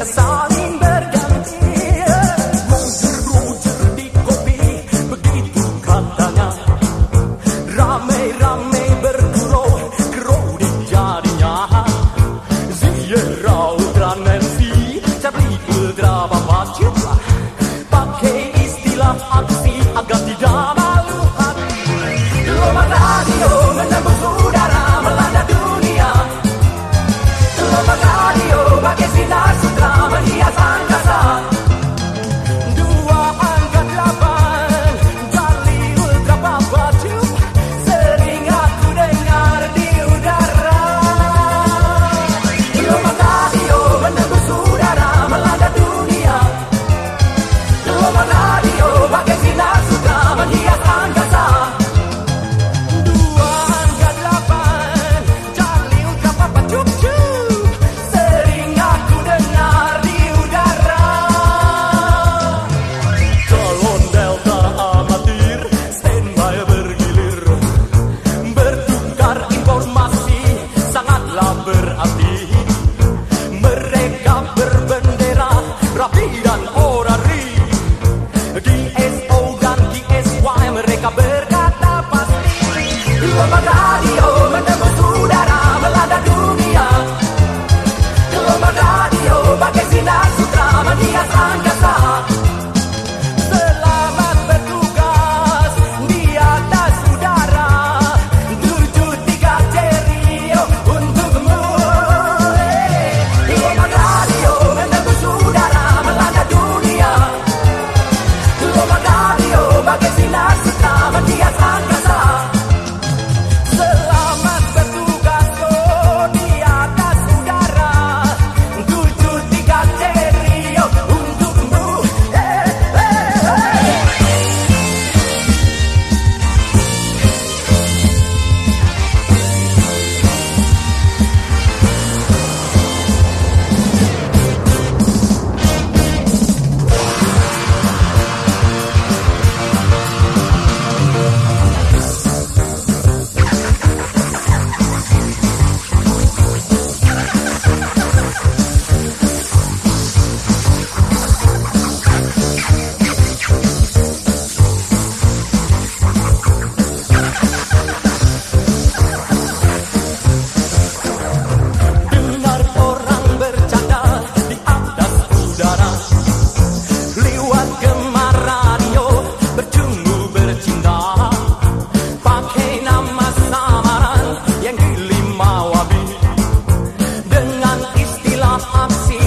a song.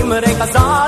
I'm ready mereka sah.